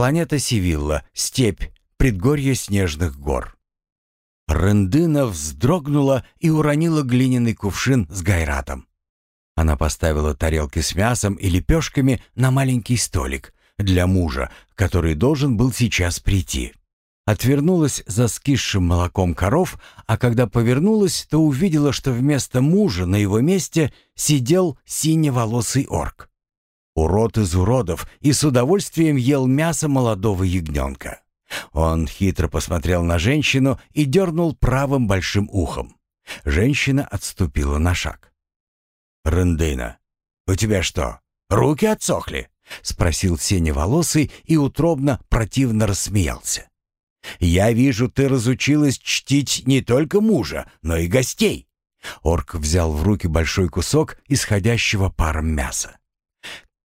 Планета Сивилла, степь, предгорье снежных гор. Рындына вздрогнула и уронила глиняный кувшин с гайратом. Она поставила тарелки с мясом и лепешками на маленький столик для мужа, который должен был сейчас прийти. Отвернулась за скисшим молоком коров, а когда повернулась, то увидела, что вместо мужа на его месте сидел синеволосый орк. Урод из уродов и с удовольствием ел мясо молодого ягненка. Он хитро посмотрел на женщину и дернул правым большим ухом. Женщина отступила на шаг. «Рындына, у тебя что, руки отсохли?» — спросил синеволосый и утробно противно рассмеялся. «Я вижу, ты разучилась чтить не только мужа, но и гостей». Орк взял в руки большой кусок исходящего паром мяса.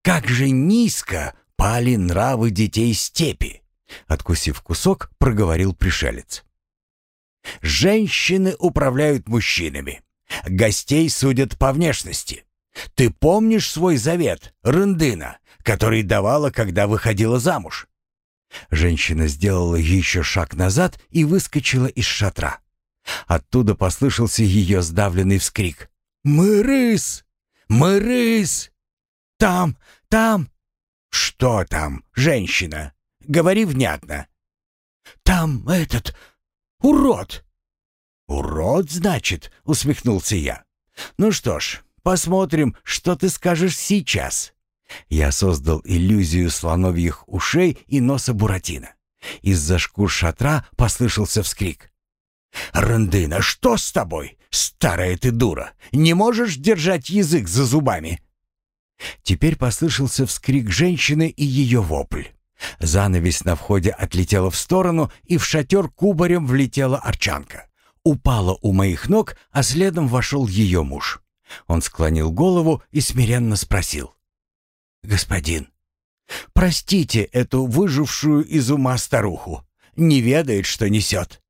«Как же низко пали нравы детей степи!» Откусив кусок, проговорил пришелец. «Женщины управляют мужчинами. Гостей судят по внешности. Ты помнишь свой завет, Рындына, который давала, когда выходила замуж?» Женщина сделала еще шаг назад и выскочила из шатра. Оттуда послышался ее сдавленный вскрик. «Мырыс! Мырыс! Там, там!» «Что там, женщина? Говори внятно!» «Там этот... урод!» «Урод, значит?» — усмехнулся я. «Ну что ж, посмотрим, что ты скажешь сейчас». Я создал иллюзию слоновьих ушей и носа Буратино. Из-за шкур шатра послышался вскрик. «Рандына, что с тобой? Старая ты дура! Не можешь держать язык за зубами!» Теперь послышался вскрик женщины и ее вопль. Занавесь на входе отлетела в сторону, и в шатер кубарем влетела арчанка. Упала у моих ног, а следом вошел ее муж. Он склонил голову и смиренно спросил господин. Простите эту выжившую из ума старуху. Не ведает, что несет.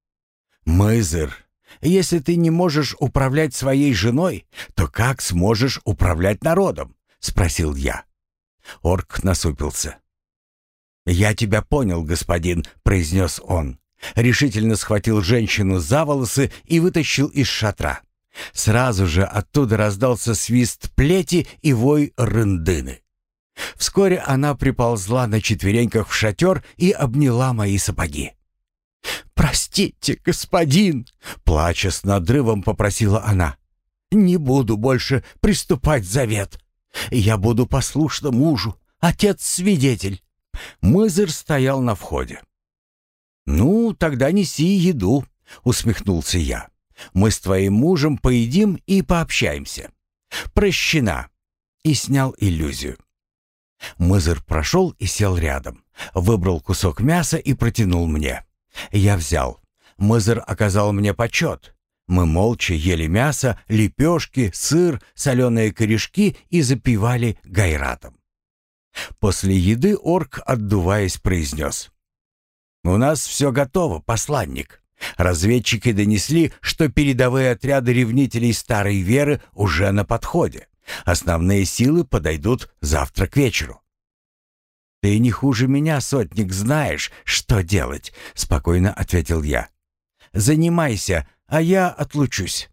Мызер, если ты не можешь управлять своей женой, то как сможешь управлять народом? Спросил я. Орк насупился. «Я тебя понял, господин», — произнес он. Решительно схватил женщину за волосы и вытащил из шатра. Сразу же оттуда раздался свист плети и вой рындыны. Вскоре она приползла на четвереньках в шатер и обняла мои сапоги. «Простите, господин!» — плача с надрывом попросила она. «Не буду больше приступать завет. Я буду послушна мужу, отец-свидетель». Мызер стоял на входе. «Ну, тогда неси еду», — усмехнулся я. «Мы с твоим мужем поедим и пообщаемся. Прощена». И снял иллюзию. Мызер прошел и сел рядом. Выбрал кусок мяса и протянул мне. Я взял. Мызер оказал мне почет. Мы молча ели мясо, лепешки, сыр, соленые корешки и запивали гайратом. После еды орк, отдуваясь, произнес. «У нас все готово, посланник. Разведчики донесли, что передовые отряды ревнителей старой веры уже на подходе. Основные силы подойдут завтра к вечеру. «Ты не хуже меня, сотник, знаешь, что делать», — спокойно ответил я. «Занимайся, а я отлучусь».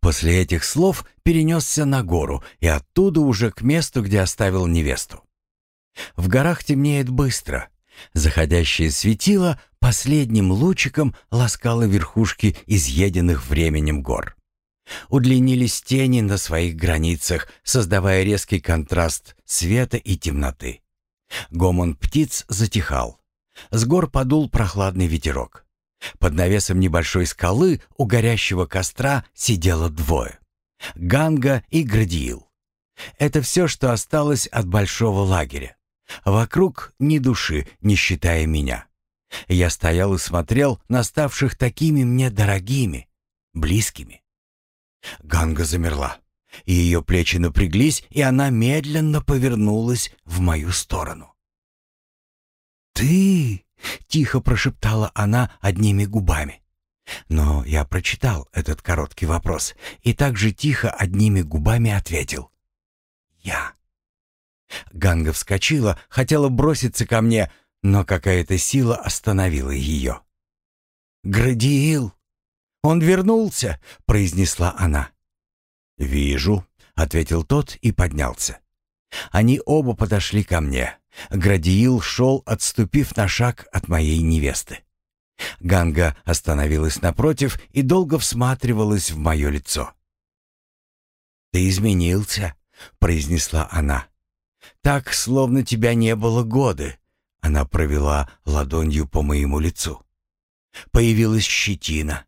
После этих слов перенесся на гору и оттуда уже к месту, где оставил невесту. В горах темнеет быстро. Заходящее светило последним лучиком ласкало верхушки изъеденных временем гор. Удлинились тени на своих границах, создавая резкий контраст света и темноты. Гомон птиц затихал. С гор подул прохладный ветерок. Под навесом небольшой скалы у горящего костра сидело двое. Ганга и Градиил. Это все, что осталось от большого лагеря. Вокруг ни души, не считая меня. Я стоял и смотрел на ставших такими мне дорогими, близкими. Ганга замерла. Ее плечи напряглись, и она медленно повернулась в мою сторону. «Ты!» — тихо прошептала она одними губами. Но я прочитал этот короткий вопрос и также тихо одними губами ответил. «Я». Ганга вскочила, хотела броситься ко мне, но какая-то сила остановила ее. «Градиил! Он вернулся!» — произнесла она. «Вижу», — ответил тот и поднялся. Они оба подошли ко мне. Градиил шел, отступив на шаг от моей невесты. Ганга остановилась напротив и долго всматривалась в мое лицо. «Ты изменился», — произнесла она. «Так, словно тебя не было годы». Она провела ладонью по моему лицу. Появилась щетина.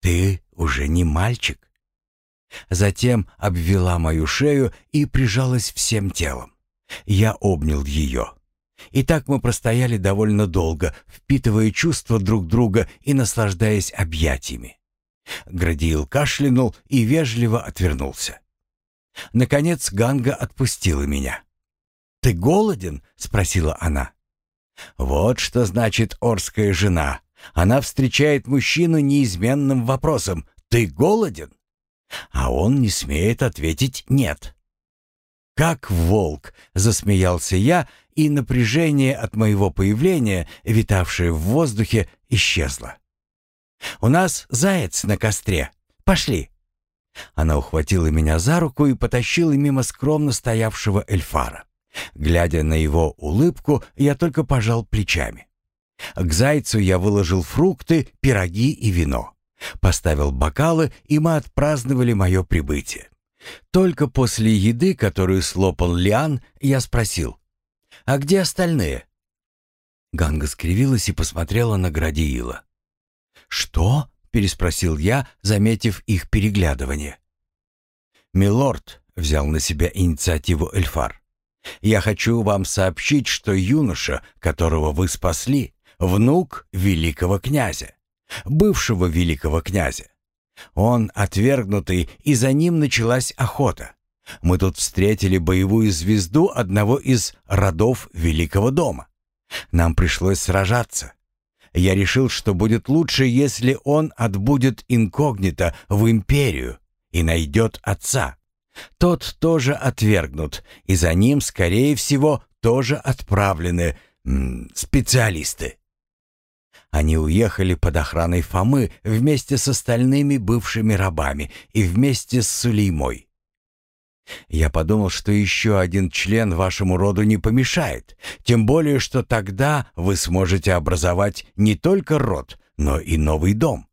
«Ты уже не мальчик». Затем обвела мою шею и прижалась всем телом. Я обнял ее. И так мы простояли довольно долго, впитывая чувства друг друга и наслаждаясь объятиями. Градиил кашлянул и вежливо отвернулся. Наконец Ганга отпустила меня. «Ты голоден?» — спросила она. «Вот что значит орская жена. Она встречает мужчину неизменным вопросом «Ты голоден?» А он не смеет ответить «нет». «Как волк!» — засмеялся я, и напряжение от моего появления, витавшее в воздухе, исчезло. «У нас заяц на костре. Пошли!» Она ухватила меня за руку и потащила мимо скромно стоявшего эльфара. Глядя на его улыбку, я только пожал плечами. К зайцу я выложил фрукты, пироги и вино. Поставил бокалы, и мы отпраздновали мое прибытие. Только после еды, которую слопал Лиан, я спросил, «А где остальные?» Ганга скривилась и посмотрела на Градиила. «Что?» — переспросил я, заметив их переглядывание. «Милорд», — взял на себя инициативу Эльфар, «я хочу вам сообщить, что юноша, которого вы спасли, внук великого князя, бывшего великого князя. Он отвергнутый, и за ним началась охота. Мы тут встретили боевую звезду одного из родов Великого дома. Нам пришлось сражаться. Я решил, что будет лучше, если он отбудет инкогнито в империю и найдет отца. Тот тоже отвергнут, и за ним, скорее всего, тоже отправлены м, специалисты. Они уехали под охраной Фомы вместе с остальными бывшими рабами и вместе с Сулеймой. Я подумал, что еще один член вашему роду не помешает, тем более, что тогда вы сможете образовать не только род, но и новый дом.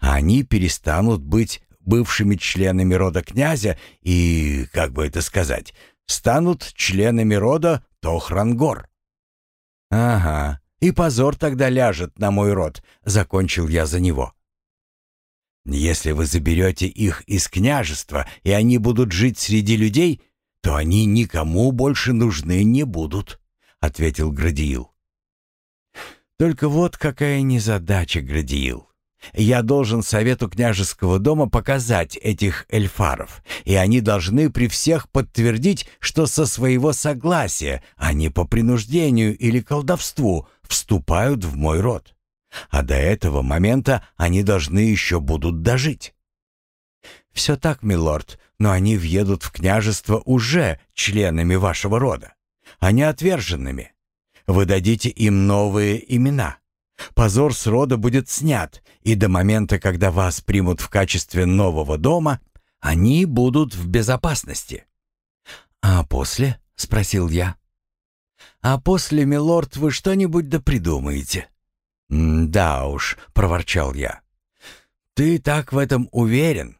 Они перестанут быть бывшими членами рода князя и, как бы это сказать, станут членами рода Тохрангор. Ага, и позор тогда ляжет на мой род, закончил я за него. Если вы заберете их из княжества, и они будут жить среди людей, то они никому больше нужны не будут», — ответил Градиил. «Только вот какая незадача, Градиил. Я должен совету княжеского дома показать этих эльфаров, и они должны при всех подтвердить, что со своего согласия, а не по принуждению или колдовству, вступают в мой род а до этого момента они должны еще будут дожить. Все так, милорд, но они въедут в княжество уже членами вашего рода, а не отверженными. Вы дадите им новые имена. Позор с рода будет снят, и до момента, когда вас примут в качестве нового дома, они будут в безопасности. А после, спросил я. А после, милорд, вы что-нибудь да придумаете? «Да уж», — проворчал я. «Ты так в этом уверен?»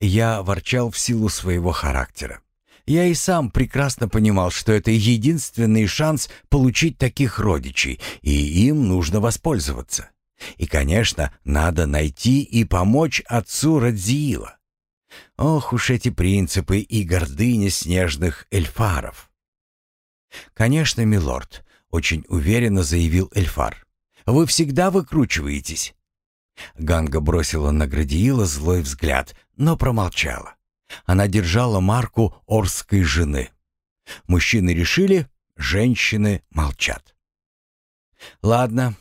Я ворчал в силу своего характера. Я и сам прекрасно понимал, что это единственный шанс получить таких родичей, и им нужно воспользоваться. И, конечно, надо найти и помочь отцу Радзиила. Ох уж эти принципы и гордыня снежных эльфаров. «Конечно, милорд», — очень уверенно заявил эльфар. Вы всегда выкручиваетесь». Ганга бросила на Градиила злой взгляд, но промолчала. Она держала марку Орской жены. Мужчины решили, женщины молчат. «Ладно,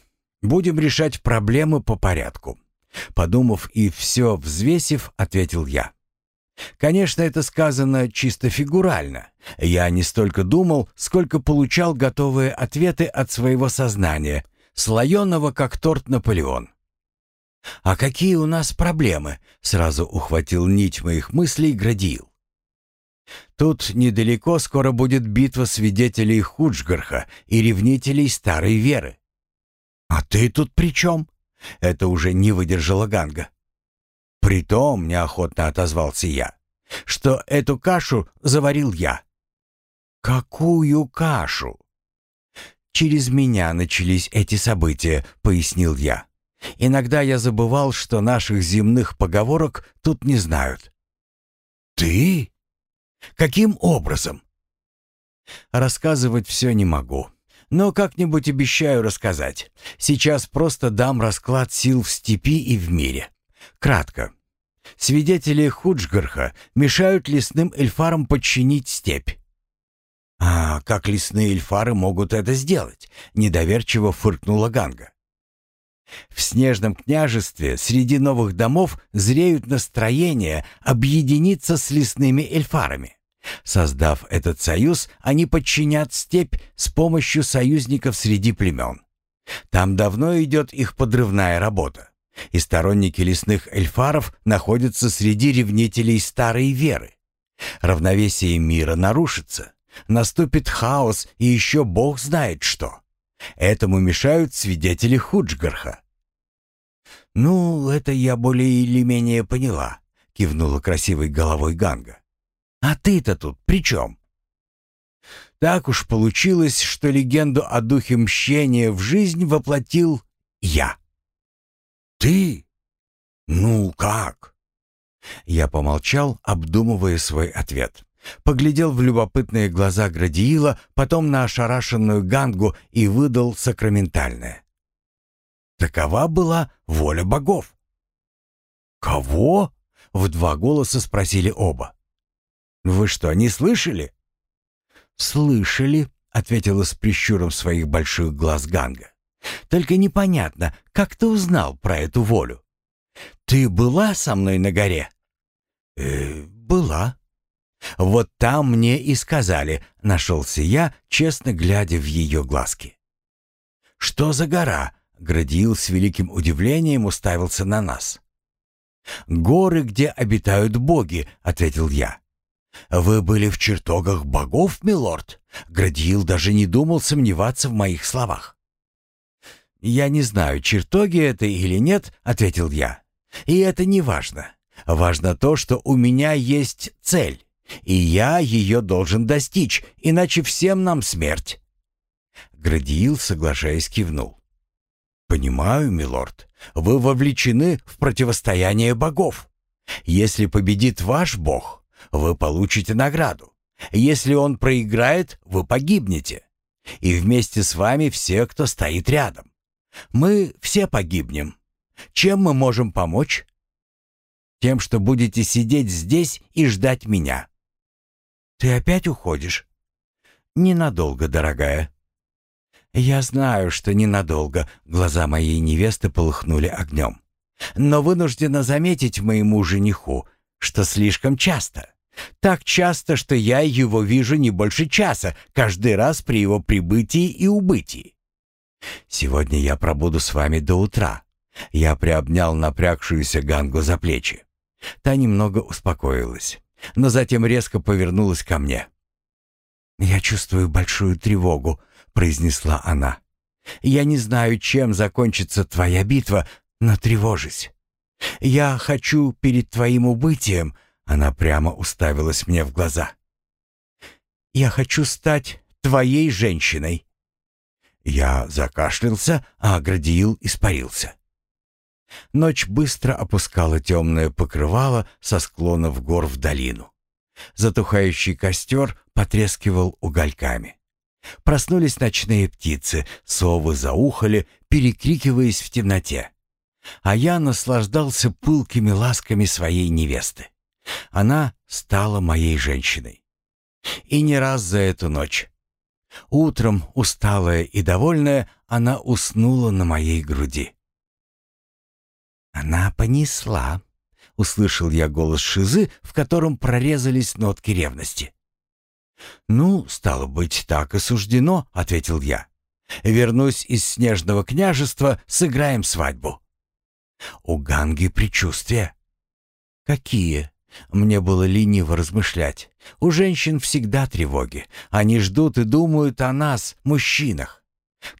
будем решать проблемы по порядку». Подумав и все взвесив, ответил я. Конечно, это сказано чисто фигурально. Я не столько думал, сколько получал готовые ответы от своего сознания, слоеного, как торт Наполеон. «А какие у нас проблемы?» — сразу ухватил нить моих мыслей Градиил. «Тут недалеко скоро будет битва свидетелей Худжгарха и ревнителей старой веры». «А ты тут при чем?» — это уже не выдержала Ганга. «Притом», — неохотно отозвался я, — «что эту кашу заварил я». «Какую кашу?» «Через меня начались эти события», — пояснил я. Иногда я забывал, что наших земных поговорок тут не знают. «Ты? Каким образом?» Рассказывать все не могу, но как-нибудь обещаю рассказать. Сейчас просто дам расклад сил в степи и в мире. Кратко. Свидетели Худжгарха мешают лесным эльфарам подчинить степь. «А как лесные эльфары могут это сделать?» — недоверчиво фыркнула Ганга. В снежном княжестве среди новых домов зреют настроения объединиться с лесными эльфарами. Создав этот союз, они подчинят степь с помощью союзников среди племен. Там давно идет их подрывная работа. И сторонники лесных эльфаров находятся среди ревнителей старой веры. Равновесие мира нарушится. Наступит хаос и еще бог знает что. Этому мешают свидетели Худжгарха. «Ну, это я более или менее поняла», — кивнула красивой головой Ганга. «А ты-то тут при чем?» Так уж получилось, что легенду о духе мщения в жизнь воплотил я. «Ты? Ну как?» Я помолчал, обдумывая свой ответ. Поглядел в любопытные глаза Градиила, потом на ошарашенную Гангу и выдал сакраментальное. Такова была воля богов. «Кого?» — в два голоса спросили оба. «Вы что, не слышали?» «Слышали», — ответила с прищуром своих больших глаз Ганга. «Только непонятно, как ты узнал про эту волю? Ты была со мной на горе?» «Э, была», «Вот там мне и сказали», — нашелся я, честно глядя в ее глазки. «Что за гора?» — Градиил с великим удивлением уставился на нас. «Горы, где обитают боги», — ответил я. «Вы были в чертогах богов, милорд?» Градиил даже не думал сомневаться в моих словах. «Я не знаю, чертоги это или нет», — ответил я. «И это не важно. Важно то, что у меня есть цель. И я ее должен достичь, иначе всем нам смерть. Градиил, соглашаясь, кивнул. «Понимаю, милорд, вы вовлечены в противостояние богов. Если победит ваш бог, вы получите награду. Если он проиграет, вы погибнете. И вместе с вами все, кто стоит рядом. Мы все погибнем. Чем мы можем помочь? Тем, что будете сидеть здесь и ждать меня. Ты опять уходишь? Ненадолго, дорогая. Я знаю, что ненадолго. Глаза моей невесты полыхнули огнем. Но вынуждена заметить моему жениху, что слишком часто. Так часто, что я его вижу не больше часа, каждый раз при его прибытии и убытии. Сегодня я пробуду с вами до утра. Я приобнял напрягшуюся Гангу за плечи. Та немного успокоилась но затем резко повернулась ко мне. «Я чувствую большую тревогу», — произнесла она. «Я не знаю, чем закончится твоя битва, но тревожусь. Я хочу перед твоим убытием...» Она прямо уставилась мне в глаза. «Я хочу стать твоей женщиной». Я закашлялся, а Градиил испарился. Ночь быстро опускала темное покрывало со склонов гор в долину. Затухающий костер потрескивал угольками. Проснулись ночные птицы, совы заухали, перекрикиваясь в темноте. А я наслаждался пылкими ласками своей невесты. Она стала моей женщиной. И не раз за эту ночь. Утром, усталая и довольная, она уснула на моей груди. «Она понесла», услышал я голос Шизы, в котором прорезались нотки ревности. «Ну, стало быть, так и суждено», — ответил я. «Вернусь из Снежного княжества, сыграем свадьбу». «У Ганги предчувствия». «Какие?» Мне было лениво размышлять. У женщин всегда тревоги. Они ждут и думают о нас, мужчинах.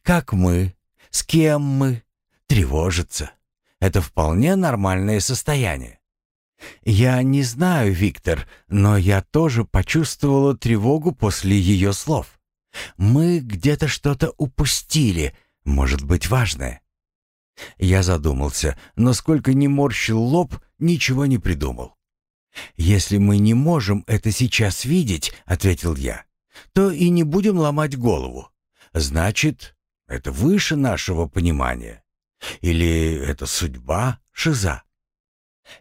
Как мы? С кем мы? Тревожатся. Это вполне нормальное состояние. Я не знаю, Виктор, но я тоже почувствовала тревогу после ее слов. Мы где-то что-то упустили, может быть, важное. Я задумался, но сколько ни морщил лоб, ничего не придумал. «Если мы не можем это сейчас видеть», — ответил я, — «то и не будем ломать голову. Значит, это выше нашего понимания. Или это судьба, шиза?»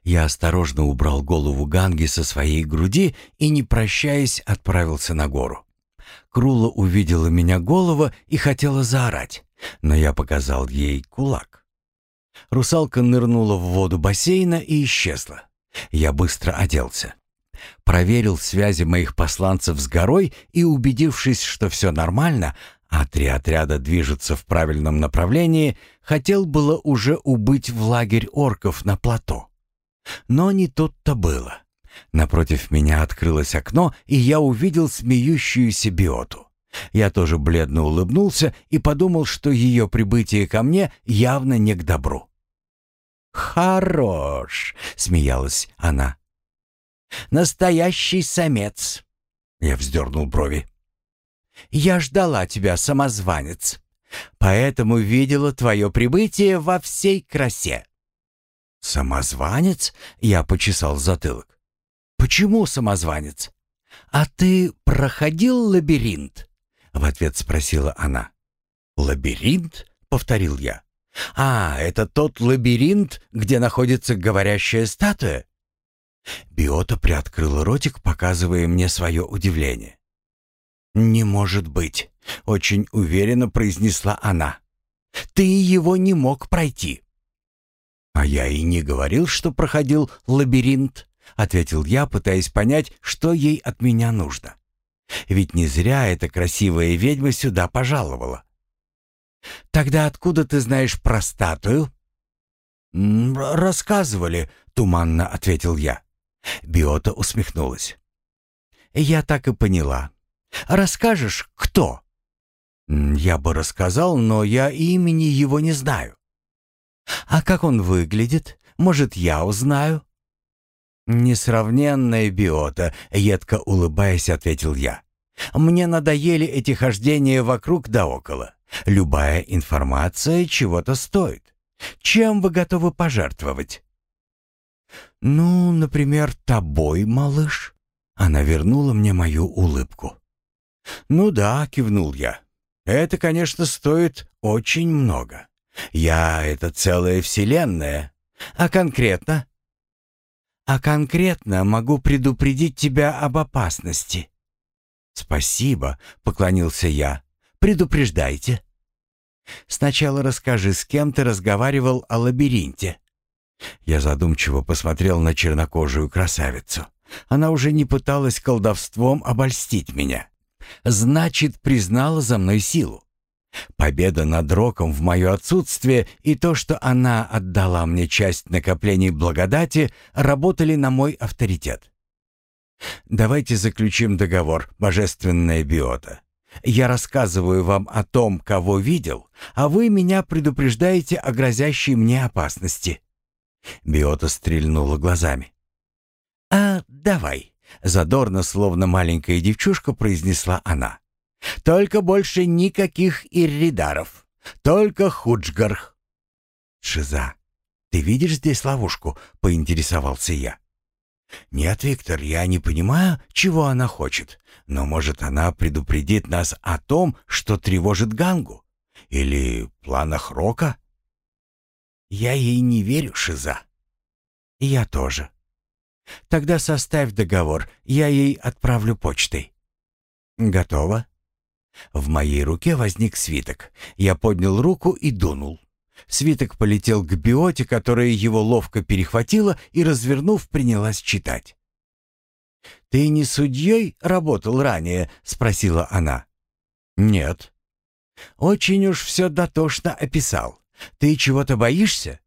Я осторожно убрал голову Ганги со своей груди и, не прощаясь, отправился на гору. Крула увидела меня голова и хотела заорать, но я показал ей кулак. Русалка нырнула в воду бассейна и исчезла. Я быстро оделся. Проверил связи моих посланцев с горой и, убедившись, что все нормально, а три отряда движутся в правильном направлении, хотел было уже убыть в лагерь орков на плато. Но не тут-то было. Напротив меня открылось окно, и я увидел смеющуюся биоту. Я тоже бледно улыбнулся и подумал, что ее прибытие ко мне явно не к добру. «Хорош!» — смеялась она. «Настоящий самец!» Я вздернул брови. «Я ждала тебя, самозванец, поэтому видела твое прибытие во всей красе». «Самозванец?» — я почесал затылок. «Почему самозванец?» «А ты проходил лабиринт?» — в ответ спросила она. «Лабиринт?» — повторил я. «А, это тот лабиринт, где находится говорящая статуя?» Биота приоткрыла ротик, показывая мне свое удивление. «Не может быть», — очень уверенно произнесла она. «Ты его не мог пройти». «А я и не говорил, что проходил лабиринт», — ответил я, пытаясь понять, что ей от меня нужно. «Ведь не зря эта красивая ведьма сюда пожаловала. «Тогда откуда ты знаешь про статую?» «Рассказывали», — туманно ответил я. Биота усмехнулась. «Я так и поняла. Расскажешь, кто?» «Я бы рассказал, но я имени его не знаю». «А как он выглядит? Может, я узнаю?» «Несравненная биота», — едко улыбаясь, ответил я. «Мне надоели эти хождения вокруг да около. Любая информация чего-то стоит. Чем вы готовы пожертвовать? Ну, например, тобой, малыш. Она вернула мне мою улыбку. Ну да, кивнул я. Это, конечно, стоит очень много. Я — это целая вселенная. А конкретно? А конкретно могу предупредить тебя об опасности. Спасибо, поклонился я. Предупреждайте. Сначала расскажи, с кем ты разговаривал о лабиринте. Я задумчиво посмотрел на чернокожую красавицу. Она уже не пыталась колдовством обольстить меня. Значит, признала за мной силу. Победа над Роком в мое отсутствие и то, что она отдала мне часть накоплений благодати, работали на мой авторитет. Давайте заключим договор, божественная биота. Я рассказываю вам о том, кого видел, а вы меня предупреждаете о грозящей мне опасности». Биота стрельнула глазами. «А давай», — задорно, словно маленькая девчушка, произнесла она. «Только больше никаких ирридаров, только худжгарх». «Шиза, ты видишь здесь ловушку?» — поинтересовался я. «Нет, Виктор, я не понимаю, чего она хочет. Но, может, она предупредит нас о том, что тревожит Гангу? Или планах Рока?» «Я ей не верю, Шиза». «Я тоже». «Тогда составь договор, я ей отправлю почтой». «Готово?» В моей руке возник свиток. Я поднял руку и дунул. Свиток полетел к биоте, которая его ловко перехватила и, развернув, принялась читать. «Ты не судьей работал ранее?» — спросила она. «Нет». «Очень уж все дотошно описал. Ты чего-то боишься?»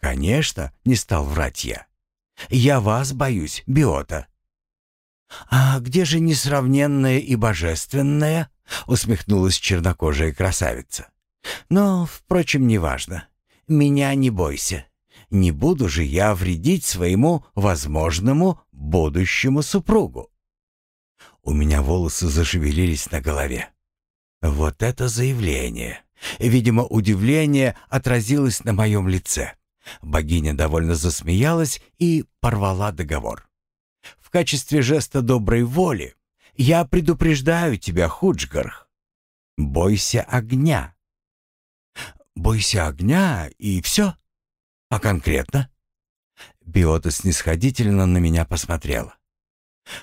«Конечно», — не стал врать я. «Я вас боюсь, биота». «А где же несравненное и божественное?» — усмехнулась чернокожая красавица. «Но, впрочем, неважно. Меня не бойся. Не буду же я вредить своему возможному будущему супругу». У меня волосы зашевелились на голове. Вот это заявление. Видимо, удивление отразилось на моем лице. Богиня довольно засмеялась и порвала договор. В качестве жеста доброй воли я предупреждаю тебя, Худжгарх. Бойся огня. Бойся огня и все. А конкретно? Биота снисходительно на меня посмотрела.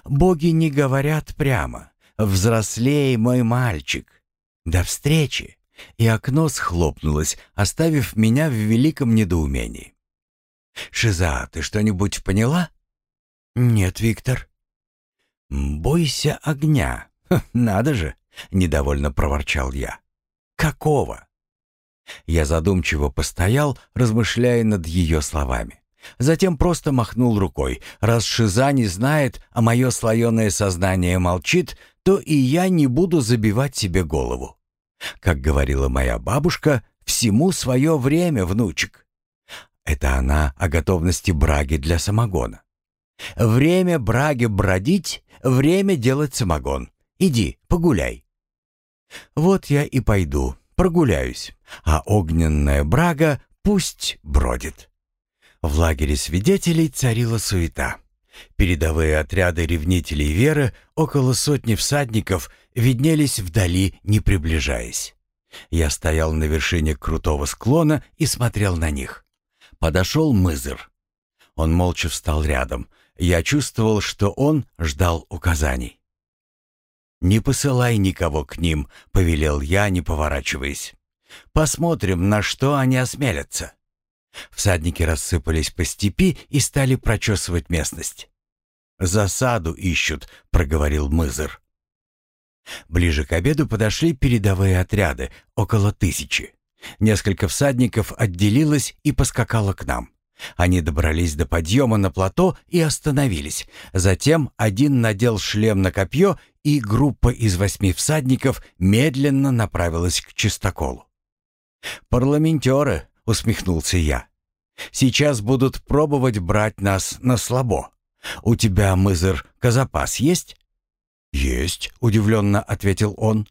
Боги не говорят прямо. Взрослей, мой мальчик. До встречи. И окно схлопнулось, оставив меня в великом недоумении. «Шиза, ты что-нибудь поняла?» «Нет, Виктор». «Бойся огня. Надо же!» — недовольно проворчал я. «Какого?» Я задумчиво постоял, размышляя над ее словами. Затем просто махнул рукой. Раз Шиза не знает, а мое слоеное сознание молчит, то и я не буду забивать себе голову. Как говорила моя бабушка, всему свое время, внучек. Это она о готовности браги для самогона. Время браге бродить, время делать самогон. Иди, погуляй. Вот я и пойду, прогуляюсь, а огненная брага пусть бродит. В лагере свидетелей царила суета. Передовые отряды ревнителей веры, около сотни всадников, виднелись вдали, не приближаясь. Я стоял на вершине крутого склона и смотрел на них. Подошел Мызер. Он молча встал рядом. Я чувствовал, что он ждал указаний. «Не посылай никого к ним», — повелел я, не поворачиваясь. «Посмотрим, на что они осмелятся». Всадники рассыпались по степи и стали прочесывать местность. «Засаду ищут», — проговорил Мызер. Ближе к обеду подошли передовые отряды, около тысячи. Несколько всадников отделилось и поскакало к нам. Они добрались до подъема на плато и остановились. Затем один надел шлем на копье, и группа из восьми всадников медленно направилась к чистоколу. «Парламентеры», — усмехнулся я, — «сейчас будут пробовать брать нас на слабо. У тебя, мызер, казапас есть?» «Есть», — удивленно ответил он.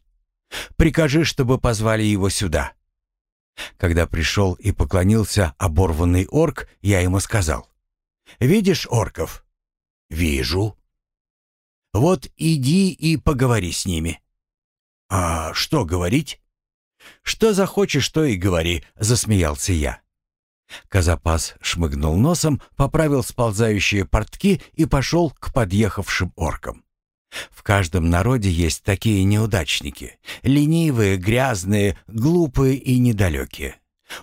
«Прикажи, чтобы позвали его сюда». Когда пришел и поклонился оборванный орк, я ему сказал. «Видишь орков?» «Вижу». «Вот иди и поговори с ними». «А что говорить?» «Что захочешь, то и говори», — засмеялся я. Казапас шмыгнул носом, поправил сползающие портки и пошел к подъехавшим оркам. В каждом народе есть такие неудачники. Ленивые, грязные, глупые и недалекие.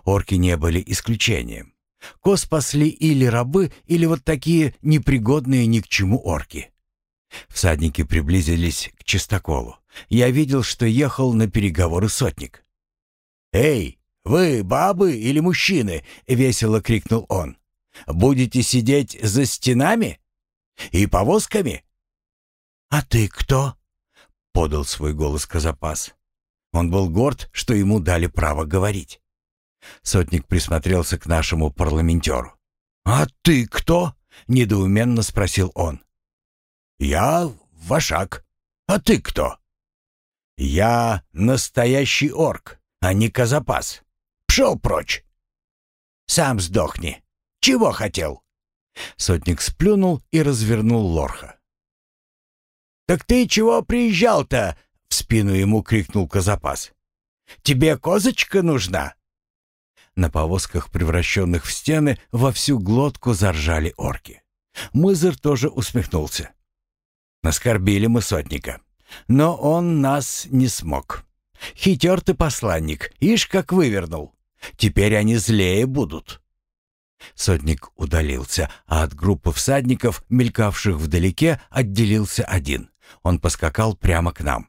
Орки не были исключением. Кос пасли или рабы, или вот такие непригодные ни к чему орки. Всадники приблизились к чистоколу. Я видел, что ехал на переговоры сотник. «Эй, вы бабы или мужчины?» — весело крикнул он. «Будете сидеть за стенами? И повозками?» «А ты кто?» — подал свой голос Казапас. Он был горд, что ему дали право говорить. Сотник присмотрелся к нашему парламентеру. «А ты кто?» — недоуменно спросил он. «Я Вашак. А ты кто?» «Я настоящий орк, а не Казапас. Пшел прочь!» «Сам сдохни. Чего хотел?» Сотник сплюнул и развернул лорха. «Так ты чего приезжал-то?» — в спину ему крикнул Козапас. «Тебе козочка нужна?» На повозках, превращенных в стены, во всю глотку заржали орки. Мызер тоже усмехнулся. Наскорбили мы сотника. Но он нас не смог. Хитер ты посланник, ишь как вывернул. Теперь они злее будут». Сотник удалился, а от группы всадников, мелькавших вдалеке, отделился один. Он поскакал прямо к нам.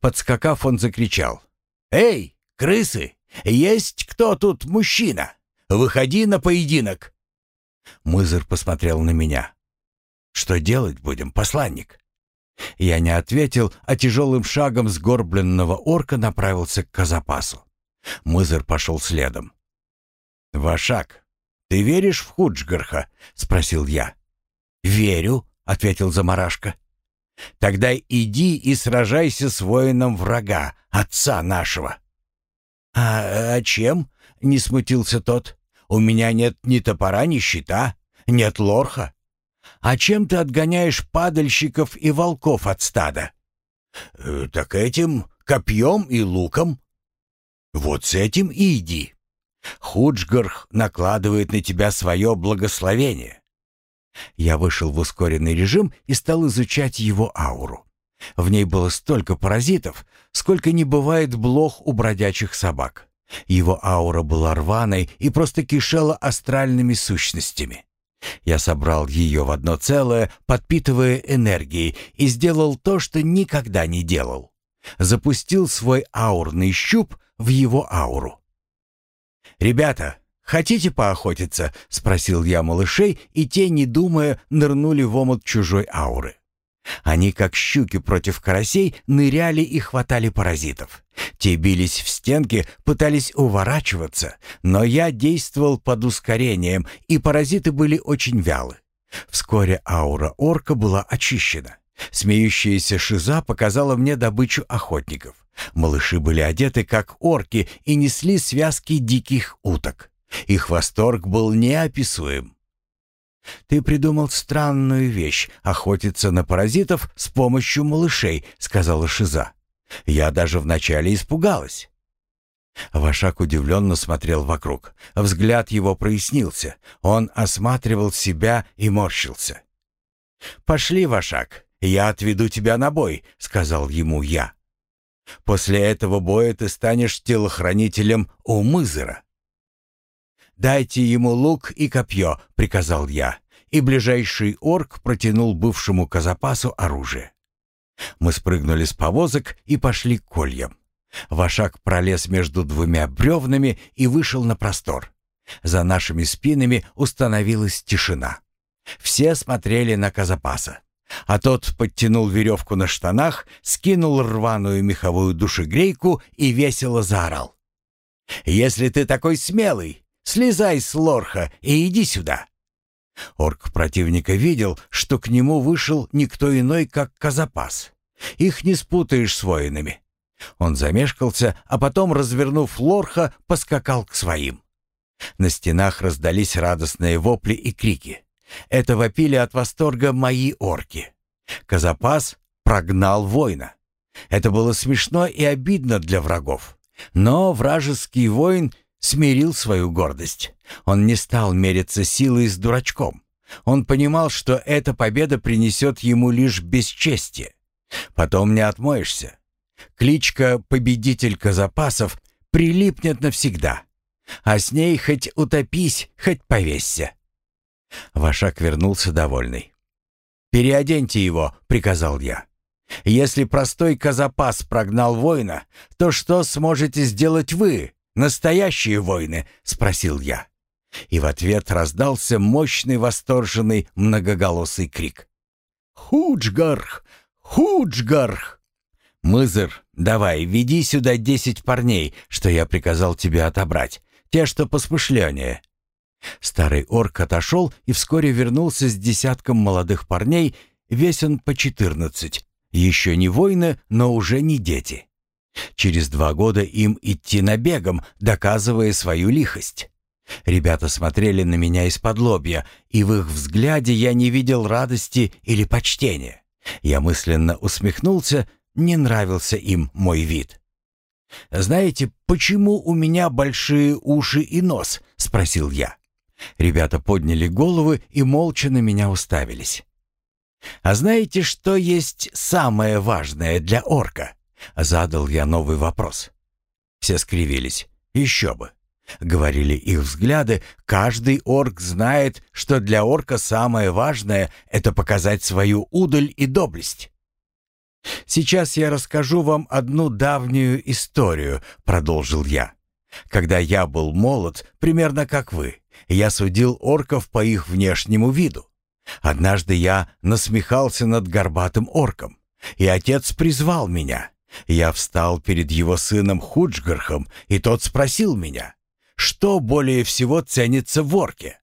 Подскакав, он закричал. «Эй, крысы, есть кто тут мужчина? Выходи на поединок!» Мызер посмотрел на меня. «Что делать будем, посланник?» Я не ответил, а тяжелым шагом сгорбленного орка направился к Казапасу. Мызер пошел следом. «Вашак, ты веришь в Худжгарха?» — спросил я. «Верю», — ответил Замарашка. «Тогда иди и сражайся с воином врага, отца нашего». «А, а чем?» — не смутился тот. «У меня нет ни топора, ни щита, нет лорха. А чем ты отгоняешь падальщиков и волков от стада?» «Э, «Так этим копьем и луком». «Вот с этим и иди. Худжгарх накладывает на тебя свое благословение». Я вышел в ускоренный режим и стал изучать его ауру. В ней было столько паразитов, сколько не бывает блох у бродячих собак. Его аура была рваной и просто кишела астральными сущностями. Я собрал ее в одно целое, подпитывая энергией, и сделал то, что никогда не делал. Запустил свой аурный щуп в его ауру. «Ребята, хотите поохотиться?» — спросил я малышей, и те, не думая, нырнули в омут чужой ауры. Они, как щуки против карасей, ныряли и хватали паразитов. Те бились в стенки, пытались уворачиваться, но я действовал под ускорением, и паразиты были очень вялы. Вскоре аура орка была очищена. Смеющаяся шиза показала мне добычу охотников. Малыши были одеты как орки и несли связки диких уток. Их восторг был неописуем. «Ты придумал странную вещь — охотиться на паразитов с помощью малышей», — сказала Шиза. «Я даже вначале испугалась». Вашак удивленно смотрел вокруг. Взгляд его прояснился. Он осматривал себя и морщился. «Пошли, Вашак, я отведу тебя на бой», — сказал ему я. «После этого боя ты станешь телохранителем у Мызера». «Дайте ему лук и копье», — приказал я, и ближайший орк протянул бывшему казапасу оружие. Мы спрыгнули с повозок и пошли к кольям. Вашак пролез между двумя бревнами и вышел на простор. За нашими спинами установилась тишина. Все смотрели на Казапаса. А тот подтянул веревку на штанах, скинул рваную меховую душегрейку и весело заорал. «Если ты такой смелый, Слезай с лорха и иди сюда!» Орк противника видел, что к нему вышел никто иной, как Казапас. Их не спутаешь с воинами. Он замешкался, а потом, развернув лорха, поскакал к своим. На стенах раздались радостные вопли и крики. Это вопили от восторга мои орки. Казапас прогнал воина. Это было смешно и обидно для врагов. Но вражеский воин смирил свою гордость. Он не стал мериться силой с дурачком. Он понимал, что эта победа принесет ему лишь бесчестие. Потом не отмоешься. Кличка «Победителька запасов» прилипнет навсегда. А с ней хоть утопись, хоть повесься. Вашак вернулся довольный. «Переоденьте его», — приказал я. «Если простой казапас прогнал воина, то что сможете сделать вы, Настоящие войны?» — спросил я. И в ответ раздался мощный восторженный многоголосый крик. «Худжгарх! Худжгарх!» «Мызер, давай, веди сюда десять парней, что я приказал тебе отобрать, те, что посмышленнее». Старый орк отошел и вскоре вернулся с десятком молодых парней, весь он по четырнадцать. Еще не воины, но уже не дети. Через два года им идти набегом, доказывая свою лихость. Ребята смотрели на меня из-под лобья, и в их взгляде я не видел радости или почтения. Я мысленно усмехнулся, не нравился им мой вид. «Знаете, почему у меня большие уши и нос?» — спросил я. Ребята подняли головы и молча на меня уставились. «А знаете, что есть самое важное для орка?» Задал я новый вопрос. Все скривились. Еще бы. — говорили их взгляды, — «каждый орк знает, что для орка самое важное — это показать свою удаль и доблесть». «Сейчас я расскажу вам одну давнюю историю», — продолжил я. «Когда я был молод, примерно как вы, я судил орков по их внешнему виду. Однажды я насмехался над горбатым орком, и отец призвал меня. Я встал перед его сыном Худжгархом, и тот спросил меня, что более всего ценится в орке.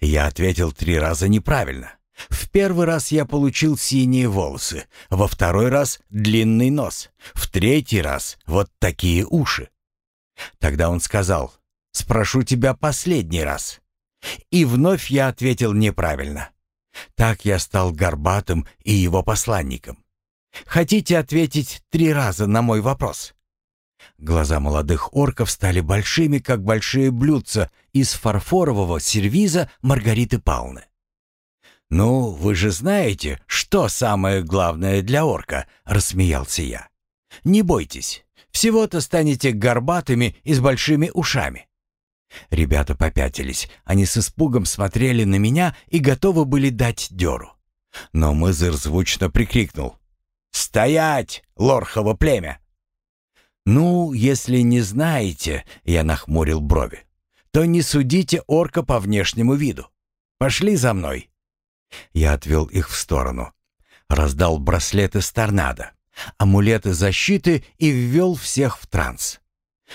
Я ответил три раза неправильно. В первый раз я получил синие волосы, во второй раз длинный нос, в третий раз вот такие уши. Тогда он сказал, «Спрошу тебя последний раз». И вновь я ответил неправильно. Так я стал горбатым и его посланником. Хотите ответить три раза на мой вопрос? Глаза молодых орков стали большими, как большие блюдца из фарфорового сервиза Маргариты Пауны. «Ну, вы же знаете, что самое главное для орка», — рассмеялся я. «Не бойтесь, всего-то станете горбатыми и с большими ушами». Ребята попятились, они с испугом смотрели на меня и готовы были дать дёру. Но Мызыр звучно прикрикнул. «Стоять, лорхово племя!» «Ну, если не знаете», — я нахмурил брови, «то не судите орка по внешнему виду. Пошли за мной». Я отвел их в сторону. Раздал браслеты с торнадо, амулеты защиты и ввел всех в транс.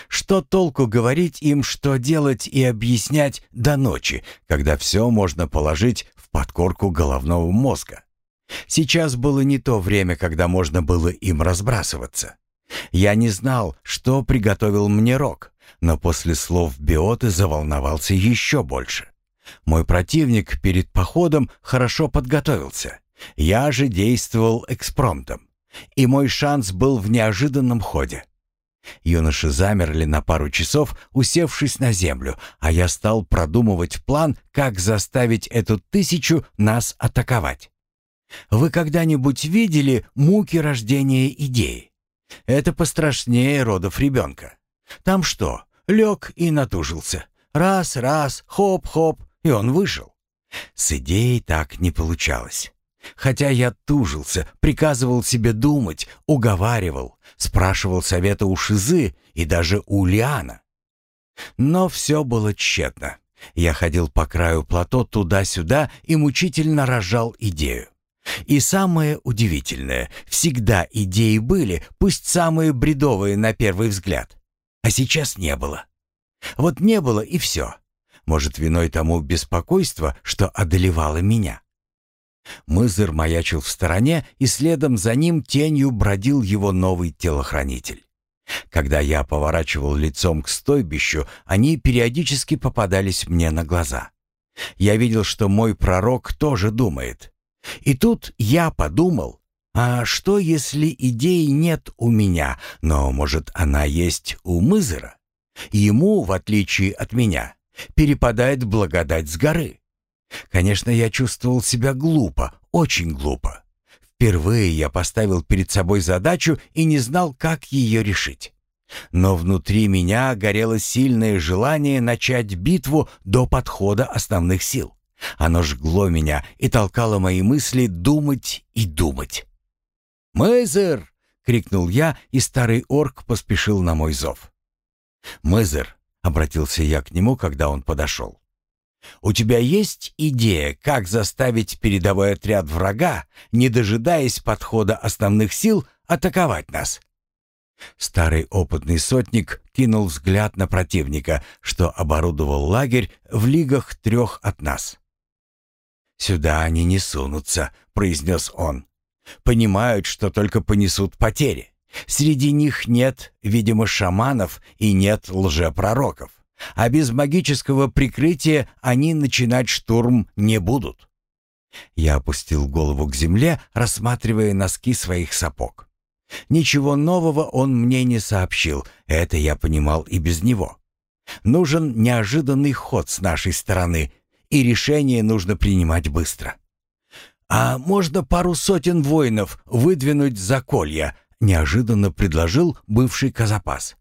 Что толку говорить им, что делать и объяснять до ночи, когда все можно положить в подкорку головного мозга? Сейчас было не то время, когда можно было им разбрасываться. Я не знал, что приготовил мне Рок, но после слов Биоты заволновался еще больше. Мой противник перед походом хорошо подготовился. Я же действовал экспромтом. И мой шанс был в неожиданном ходе. Юноши замерли на пару часов, усевшись на землю, а я стал продумывать план, как заставить эту тысячу нас атаковать. Вы когда-нибудь видели муки рождения идеи? Это пострашнее родов ребенка. Там что, лег и натужился. Раз, раз, хоп-хоп, и он выжил. С идеей так не получалось. Хотя я тужился, приказывал себе думать, уговаривал, спрашивал совета у Шизы и даже у Лиана. Но все было тщетно. Я ходил по краю плато туда-сюда и мучительно рожал идею. И самое удивительное, всегда идеи были, пусть самые бредовые на первый взгляд. А сейчас не было. Вот не было и все. Может, виной тому беспокойство, что одолевало меня. Мызыр маячил в стороне, и следом за ним тенью бродил его новый телохранитель. Когда я поворачивал лицом к стойбищу, они периодически попадались мне на глаза. Я видел, что мой пророк тоже думает. И тут я подумал, а что если идеи нет у меня, но, может, она есть у Мызыра? Ему, в отличие от меня, перепадает благодать с горы. Конечно, я чувствовал себя глупо, очень глупо. Впервые я поставил перед собой задачу и не знал, как ее решить. Но внутри меня горело сильное желание начать битву до подхода основных сил. Оно жгло меня и толкало мои мысли думать и думать. «Мызер!» — крикнул я, и старый орк поспешил на мой зов. «Мызер!» — обратился я к нему, когда он подошел. «У тебя есть идея, как заставить передовой отряд врага, не дожидаясь подхода основных сил, атаковать нас?» Старый опытный сотник кинул взгляд на противника, что оборудовал лагерь в лигах трех от нас. «Сюда они не сунутся», — произнес он. «Понимают, что только понесут потери. Среди них нет, видимо, шаманов и нет лжепророков. А без магического прикрытия они начинать штурм не будут». Я опустил голову к земле, рассматривая носки своих сапог. Ничего нового он мне не сообщил, это я понимал и без него. Нужен неожиданный ход с нашей стороны, и решение нужно принимать быстро. «А можно пару сотен воинов выдвинуть за колья?» — неожиданно предложил бывший Казапас.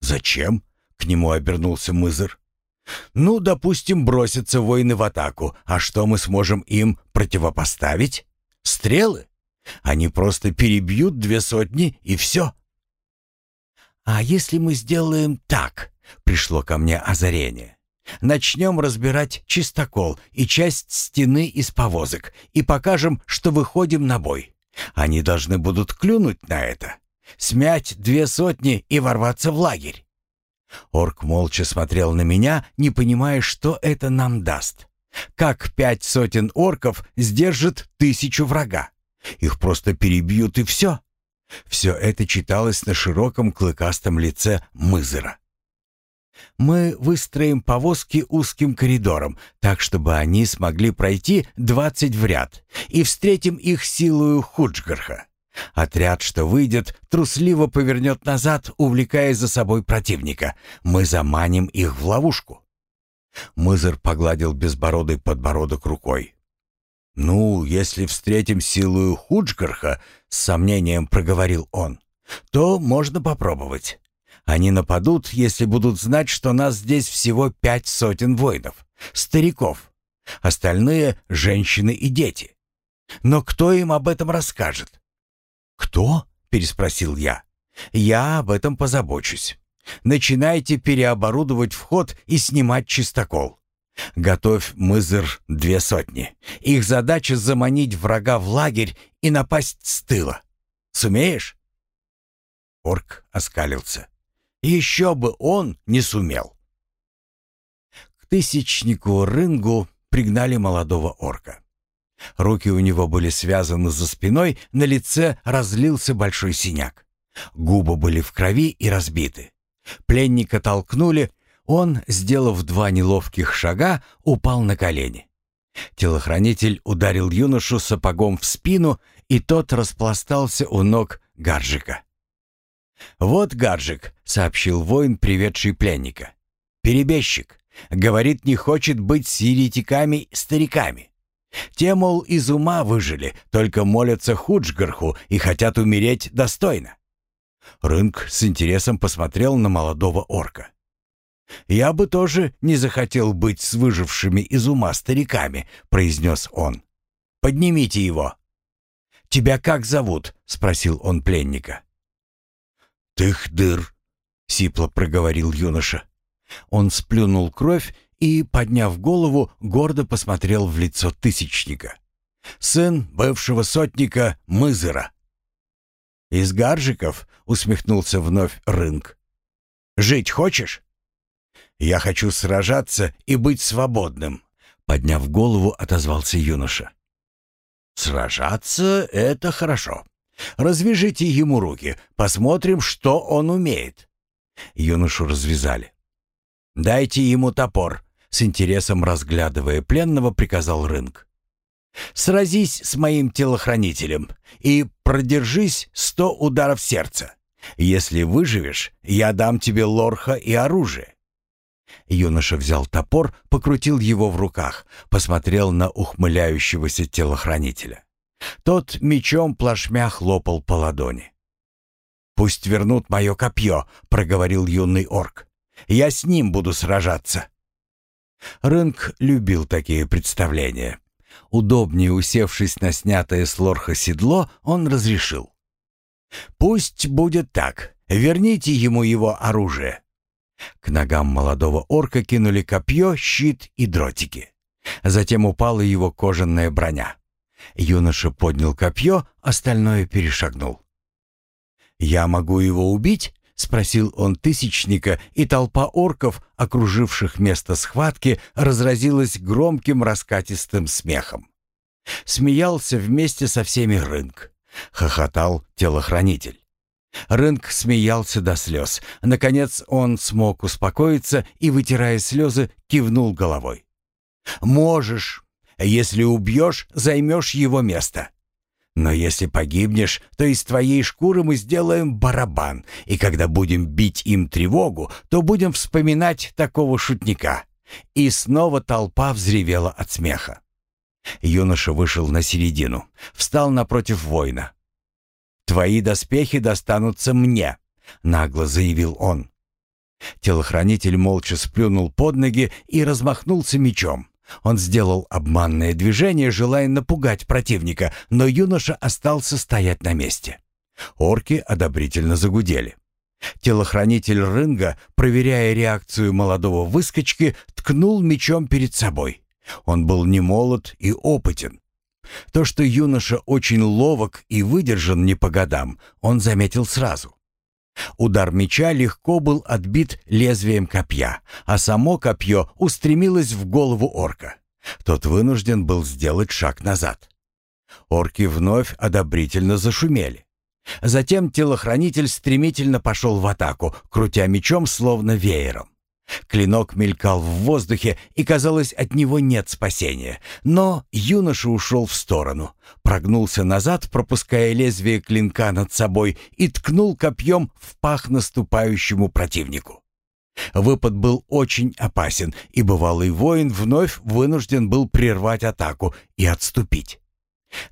«Зачем?» —— к нему обернулся Мызер. «Ну, допустим, бросятся воины в атаку, а что мы сможем им противопоставить? Стрелы? Они просто перебьют две сотни и все». «А если мы сделаем так?» — пришло ко мне озарение. «Начнем разбирать чистокол и часть стены из повозок и покажем, что выходим на бой. Они должны будут клюнуть на это, смять две сотни и ворваться в лагерь. Орк молча смотрел на меня, не понимая, что это нам даст. Как пять сотен орков сдержат тысячу врага? Их просто перебьют и все. Все это читалось на широком клыкастом лице Мызера. Мы выстроим повозки узким коридором, так чтобы они смогли пройти двадцать в ряд, и встретим их силою Худжгарха. Отряд, что выйдет, трусливо повернет назад, увлекая за собой противника. Мы заманим их в ловушку. Мызер погладил безбородый подбородок рукой. «Ну, если встретим силу Худжгарха, — с сомнением проговорил он, — то можно попробовать. Они нападут, если будут знать, что нас здесь всего пять сотен воинов, стариков. Остальные — женщины и дети. Но кто им об этом расскажет? «Кто?» — переспросил я. «Я об этом позабочусь. Начинайте переоборудовать вход и снимать чистокол. Готовь мызер две сотни. Их задача заманить врага в лагерь и напасть с тыла. Сумеешь?» Орк оскалился. «Еще бы он не сумел!» К тысячнику Рынгу пригнали молодого орка. Руки у него были связаны за спиной, на лице разлился большой синяк. Губы были в крови и разбиты. Пленника толкнули, он, сделав два неловких шага, упал на колени. Телохранитель ударил юношу сапогом в спину, и тот распластался у ног Гаржика. «Вот Гаржик», — сообщил воин, приведший пленника. «Перебежчик. Говорит, не хочет быть с еретиками-стариками. Те, мол, из ума выжили, только молятся Худжгарху и хотят умереть достойно. Рынк с интересом посмотрел на молодого орка. «Я бы тоже не захотел быть с выжившими из ума стариками», — произнес он. «Поднимите его». «Тебя как зовут?» — спросил он пленника. «Тыхдыр», — сипло проговорил юноша. Он сплюнул кровь и, подняв голову, гордо посмотрел в лицо Тысячника. «Сын бывшего сотника Мызера». «Из гаржиков?» — усмехнулся вновь Рынг. «Жить хочешь?» «Я хочу сражаться и быть свободным», — подняв голову, отозвался юноша. «Сражаться — это хорошо. Развяжите ему руки, посмотрим, что он умеет». Юношу развязали. «Дайте ему топор», с интересом разглядывая пленного, приказал Рынг. «Сразись с моим телохранителем и продержись сто ударов сердца. Если выживешь, я дам тебе лорха и оружие». Юноша взял топор, покрутил его в руках, посмотрел на ухмыляющегося телохранителя. Тот мечом плашмя хлопал по ладони. «Пусть вернут мое копье», — проговорил юный орк. «Я с ним буду сражаться». Рынг любил такие представления. Удобнее усевшись на снятое с лорха седло, он разрешил. «Пусть будет так. Верните ему его оружие». К ногам молодого орка кинули копье, щит и дротики. Затем упала его кожаная броня. Юноша поднял копье, остальное перешагнул. «Я могу его убить?» — спросил он тысячника, и толпа орков, окруживших место схватки, разразилась громким раскатистым смехом. Смеялся вместе со всеми рынк. Хохотал телохранитель. Рынк смеялся до слез. Наконец он смог успокоиться и, вытирая слезы, кивнул головой. «Можешь. Если убьешь, займешь его место. Но если погибнешь, то из твоей шкуры мы сделаем барабан, и когда будем бить им тревогу, то будем вспоминать такого шутника». И снова толпа взревела от смеха. Юноша вышел на середину, встал напротив воина. «Твои доспехи достанутся мне», — нагло заявил он. Телохранитель молча сплюнул под ноги и размахнулся мечом. Он сделал обманное движение, желая напугать противника, но юноша остался стоять на месте. Орки одобрительно загудели. Телохранитель рынга, проверяя реакцию молодого выскочки, ткнул мечом перед собой. Он был не молод и опытен. То, что юноша очень ловок и выдержан не по годам, он заметил сразу. Удар меча легко был отбит лезвием копья, а само копье устремилось в голову орка. Тот вынужден был сделать шаг назад. Орки вновь одобрительно зашумели. Затем телохранитель стремительно пошел в атаку, крутя мечом словно веером. Клинок мелькал в воздухе, и, казалось, от него нет спасения. Но юноша ушел в сторону, прогнулся назад, пропуская лезвие клинка над собой, и ткнул копьем в пах наступающему противнику. Выпад был очень опасен, и бывалый воин вновь вынужден был прервать атаку и отступить.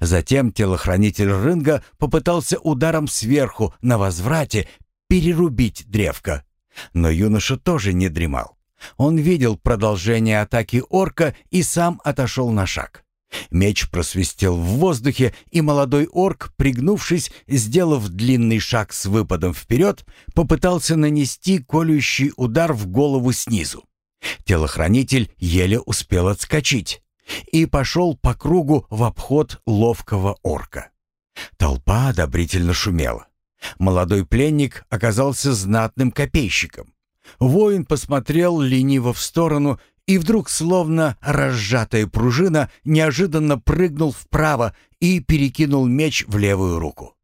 Затем телохранитель рынга попытался ударом сверху на возврате перерубить древко. Но юноша тоже не дремал. Он видел продолжение атаки орка и сам отошел на шаг. Меч просвистел в воздухе, и молодой орк, пригнувшись, сделав длинный шаг с выпадом вперед, попытался нанести колющий удар в голову снизу. Телохранитель еле успел отскочить и пошел по кругу в обход ловкого орка. Толпа одобрительно шумела. Молодой пленник оказался знатным копейщиком. Воин посмотрел лениво в сторону и вдруг, словно разжатая пружина, неожиданно прыгнул вправо и перекинул меч в левую руку.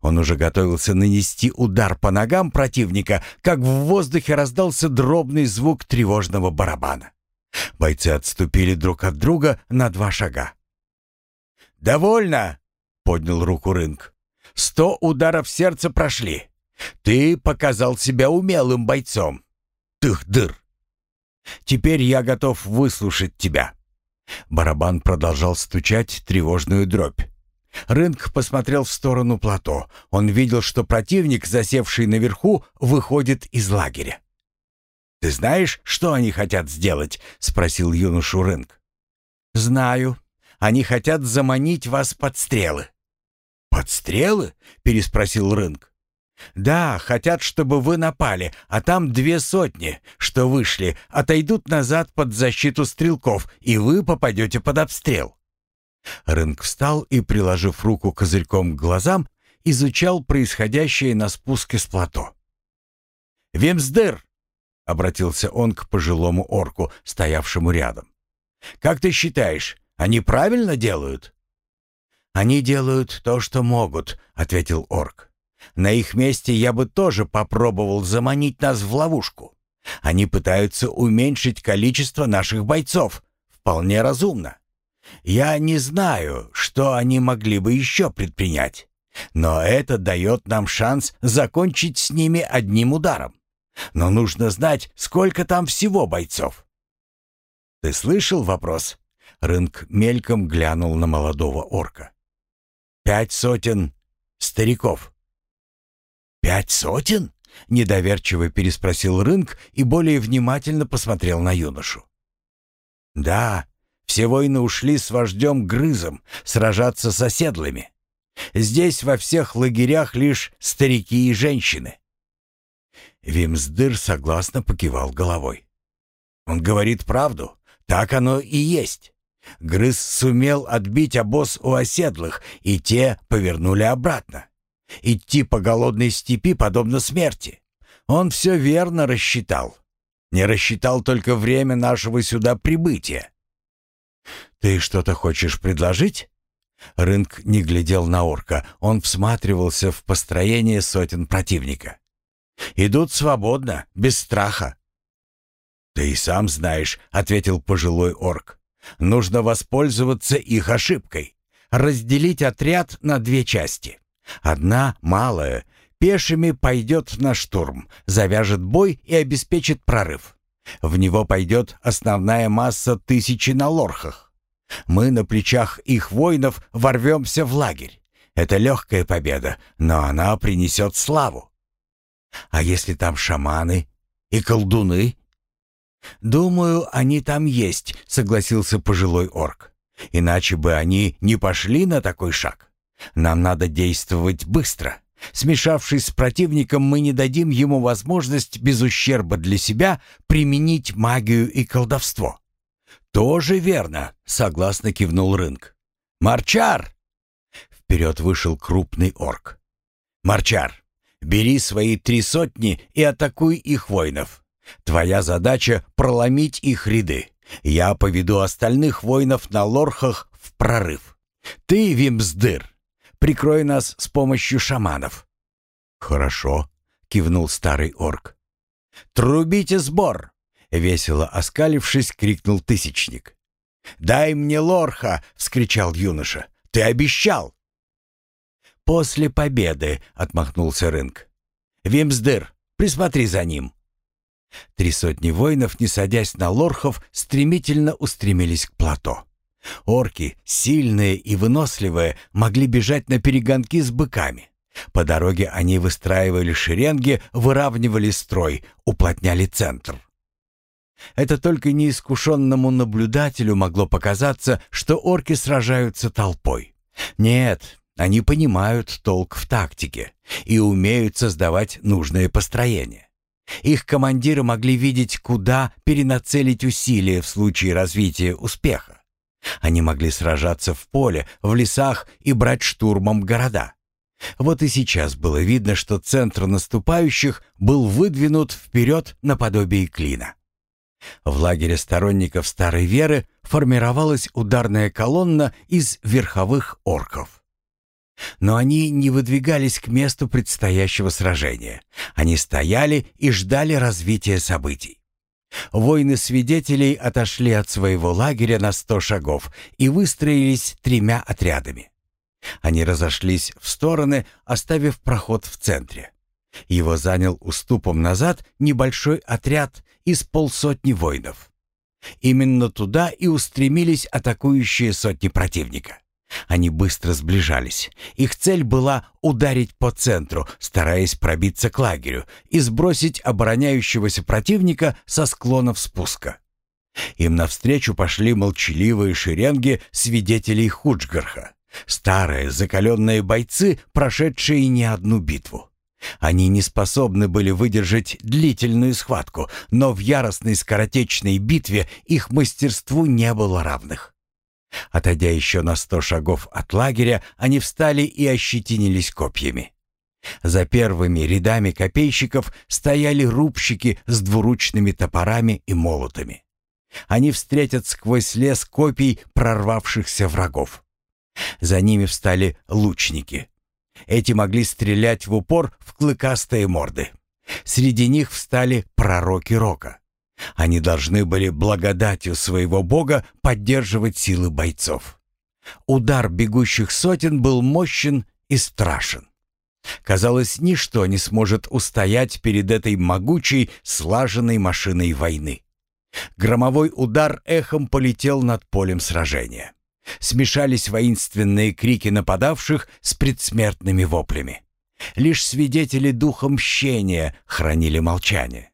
Он уже готовился нанести удар по ногам противника, как в воздухе раздался дробный звук тревожного барабана. Бойцы отступили друг от друга на два шага. «Довольно!» — поднял руку Рынг. «Сто ударов сердца прошли. Ты показал себя умелым бойцом. Тых-дыр! Теперь я готов выслушать тебя». Барабан продолжал стучать тревожную дробь. Рынг посмотрел в сторону плато. Он видел, что противник, засевший наверху, выходит из лагеря. «Ты знаешь, что они хотят сделать?» — спросил юношу Рынг. «Знаю. Они хотят заманить вас под стрелы». «Под стрелы?» — переспросил Рынг. «Да, хотят, чтобы вы напали, а там две сотни, что вышли, отойдут назад под защиту стрелков, и вы попадете под обстрел». Рынг встал и, приложив руку козырьком к глазам, изучал происходящее на спуске с плато. «Вимсдыр!» обратился он к пожилому орку, стоявшему рядом. «Как ты считаешь, они правильно делают?» «Они делают то, что могут», — ответил орк. «На их месте я бы тоже попробовал заманить нас в ловушку. Они пытаются уменьшить количество наших бойцов. Вполне разумно. Я не знаю, что они могли бы еще предпринять. Но это дает нам шанс закончить с ними одним ударом. Но нужно знать, сколько там всего бойцов. Ты слышал вопрос? Рынк мельком глянул на молодого орка. Пять сотен стариков. Пять сотен? Недоверчиво переспросил Рынк и более внимательно посмотрел на юношу. Да, все воины ушли с вождем Грызом сражаться с оседлыми. Здесь во всех лагерях лишь старики и женщины. Вимсдыр согласно покивал головой. «Он говорит правду. Так оно и есть. Грыз сумел отбить обоз у оседлых, и те повернули обратно. Идти по голодной степи подобно смерти. Он все верно рассчитал. Не рассчитал только время нашего сюда прибытия. «Ты что-то хочешь предложить?» Рынк не глядел на орка, он всматривался в построение сотен противника. Идут свободно, без страха. «Ты и сам знаешь», — ответил пожилой орк. «Нужно воспользоваться их ошибкой. Разделить отряд на две части. Одна, малая, пешими пойдет на штурм, завяжет бой и обеспечит прорыв. В него пойдет основная масса тысячи на лорхах. Мы на плечах их воинов ворвемся в лагерь. Это легкая победа, но она принесет славу. А если там шаманы И колдуны?» «Думаю, они там есть», — согласился пожилой орк. «Иначе бы они не пошли на такой шаг. Нам надо действовать быстро. Смешавшись с противником, мы не дадим ему возможность без ущерба для себя применить магию и колдовство». «Тоже верно», — согласно кивнул Рынг. «Марчар!» Вперед вышел крупный орк. «Марчар, бери свои три сотни и атакуй их воинов. Твоя задача — проломить их ряды. Я поведу остальных воинов на лорхах в прорыв. Ты, Вимсдыр, прикрой нас с помощью шаманов». «Хорошо», — кивнул старый орк. «Трубите сбор!» — весело оскалившись, крикнул Тысячник. «Дай мне лорха!» — вскричал юноша. «Ты обещал!» «После победы», — отмахнулся Рынг. «Вимсдыр, присмотри за ним». Три сотни воинов, не садясь на лорхов, стремительно устремились к плато. Орки, сильные и выносливые, могли бежать на перегонки с быками. По дороге они выстраивали шеренги, выравнивали строй, уплотняли центр. Это только неискушенному наблюдателю могло показаться, что орки сражаются толпой. Нет, они понимают толк в тактике и умеют создавать нужное построение. Их командиры могли видеть, куда перенацелить усилия в случае развития успеха. Они могли сражаться в поле, в лесах и брать штурмом города. Вот и сейчас было видно, что центр наступающих был выдвинут вперед наподобие клина. В лагере сторонников старой веры формировалась ударная колонна из верховых орков. Но они не выдвигались к месту предстоящего сражения. Они стояли и ждали развития событий. Воины свидетелей отошли от своего лагеря на сто шагов и выстроились тремя отрядами. Они разошлись в стороны, оставив проход в центре. Его занял уступом назад небольшой отряд из полсотни воинов. Именно туда и устремились атакующие сотни противника. Они быстро сближались. Их цель была ударить по центру, стараясь пробиться к лагерю и сбросить обороняющегося противника со склонов спуска. Им навстречу пошли молчаливые шеренги свидетелей Худжгарха. Старые, закаленные бойцы, прошедшие не одну битву. Они не способны были выдержать длительную схватку, но в яростной скоротечной битве их мастерству не было равных. Отойдя еще на сто шагов от лагеря, они встали и ощетинились копьями. За первыми рядами копейщиков стояли рубщики с двуручными топорами и молотами. Они встретят сквозь лес копий прорвавшихся врагов. За ними встали лучники. Эти могли стрелять в упор в клыкастые морды. Среди них встали пророки рока. Они должны были благодатью своего бога поддерживать силы бойцов. Удар бегущих сотен был мощен и страшен. Казалось, ничто не сможет устоять перед этой могучей, слаженной машиной войны. Громовой удар эхом полетел над полем сражения. Смешались воинственные крики нападавших с предсмертными воплями. Лишь свидетели духа мщения хранили молчание.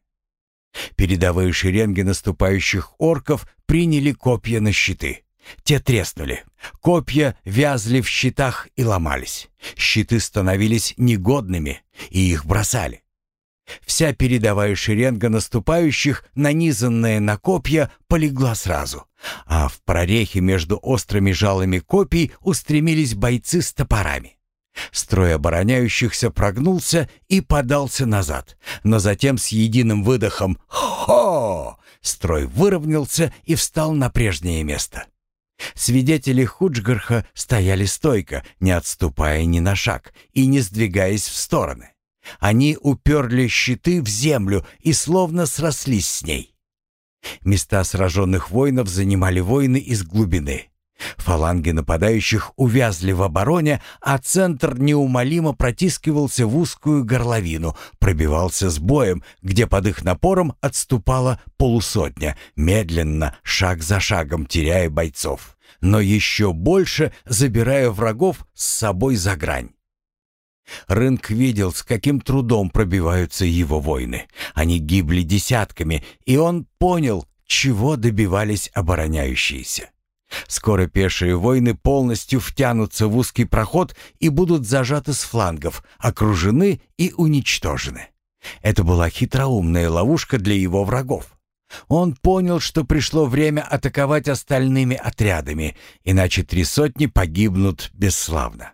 Передовые шеренги наступающих орков приняли копья на щиты. Те треснули. Копья вязли в щитах и ломались. Щиты становились негодными, и их бросали. Вся передовая шеренга наступающих, нанизанная на копья, полегла сразу, а в прорехе между острыми жалами копий устремились бойцы с топорами. Строй обороняющихся прогнулся и подался назад, но затем с единым выдохом «Хо!» строй выровнялся и встал на прежнее место. Свидетели Худжгарха стояли стойко, не отступая ни на шаг и не сдвигаясь в стороны. Они уперли щиты в землю и словно срослись с ней. Места сраженных воинов занимали воины из глубины. Фаланги нападающих увязли в обороне, а центр неумолимо протискивался в узкую горловину, пробивался с боем, где под их напором отступала полусотня, медленно, шаг за шагом теряя бойцов, но еще больше забирая врагов с собой за грань. Рынк видел, с каким трудом пробиваются его войны. Они гибли десятками, и он понял, чего добивались обороняющиеся. Скоро пешие войны полностью втянутся в узкий проход и будут зажаты с флангов, окружены и уничтожены. Это была хитроумная ловушка для его врагов. Он понял, что пришло время атаковать остальными отрядами, иначе три сотни погибнут бесславно.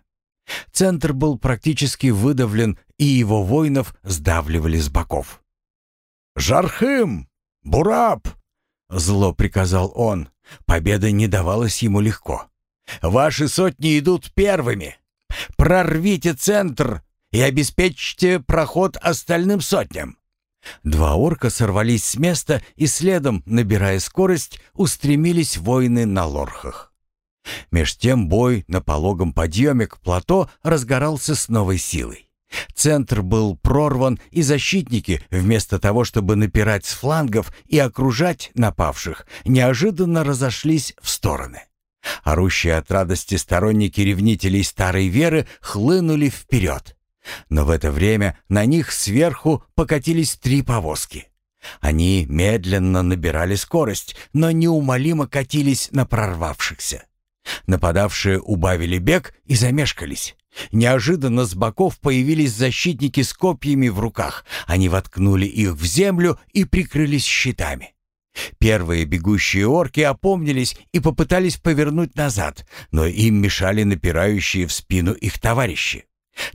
Центр был практически выдавлен, и его воинов сдавливали с боков. «Жархым! Бураб!» — зло приказал он. Победа не давалась ему легко. «Ваши сотни идут первыми. Прорвите центр и обеспечьте проход остальным сотням». Два орка сорвались с места и следом, набирая скорость, устремились воины на лорхах. Меж тем бой на пологом подъеме к плато разгорался с новой силой. Центр был прорван, и защитники, вместо того, чтобы напирать с флангов и окружать напавших, неожиданно разошлись в стороны. Орущие от радости сторонники ревнителей старой веры хлынули вперед. Но в это время на них сверху покатились три повозки. Они медленно набирали скорость, но неумолимо катились на прорвавшихся. Нападавшие убавили бег и замешкались. Неожиданно с боков появились защитники с копьями в руках. Они воткнули их в землю и прикрылись щитами. Первые бегущие орки опомнились и попытались повернуть назад, но им мешали напирающие в спину их товарищи.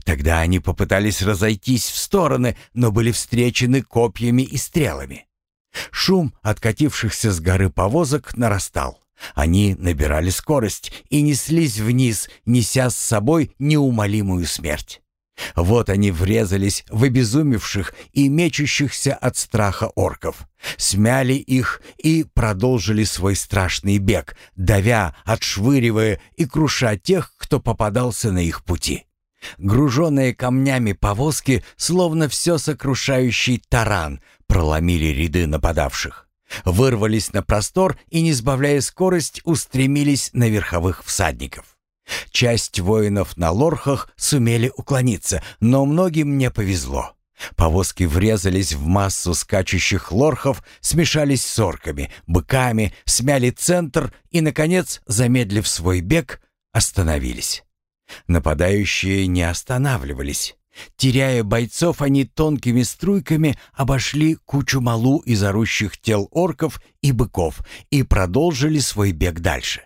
Тогда они попытались разойтись в стороны, но были встречены копьями и стрелами. Шум откатившихся с горы повозок нарастал. Они набирали скорость и неслись вниз, неся с собой неумолимую смерть. Вот они врезались в обезумевших и мечущихся от страха орков, смяли их и продолжили свой страшный бег, давя, отшвыривая и круша тех, кто попадался на их пути. Груженные камнями повозки, словно все сокрушающий таран, проломили ряды нападавших вырвались на простор и, не сбавляя скорость, устремились на верховых всадников. Часть воинов на лорхах сумели уклониться, но многим не повезло. Повозки врезались в массу скачущих лорхов, смешались с орками, быками, смяли центр и, наконец, замедлив свой бег, остановились. Нападающие не останавливались. Теряя бойцов, они тонкими струйками обошли кучу малу из орущих тел орков и быков и продолжили свой бег дальше.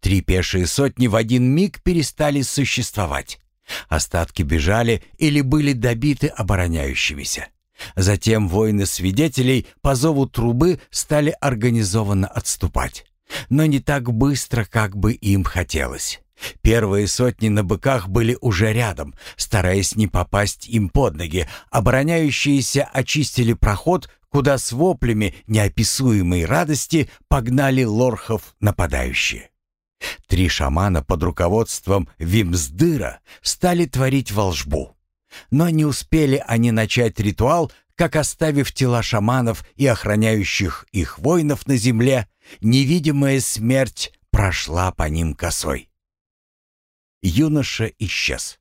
Три пешие сотни в один миг перестали существовать. Остатки бежали или были добиты обороняющимися. Затем воины свидетелей по зову трубы стали организованно отступать. Но не так быстро, как бы им хотелось. Первые сотни на быках были уже рядом, стараясь не попасть им под ноги. Обороняющиеся очистили проход, куда с воплями неописуемой радости погнали лорхов нападающие. Три шамана под руководством Вимсдыра стали творить волжбу. Но не успели они начать ритуал, как оставив тела шаманов и охраняющих их воинов на земле, невидимая смерть прошла по ним косой юноша исчез.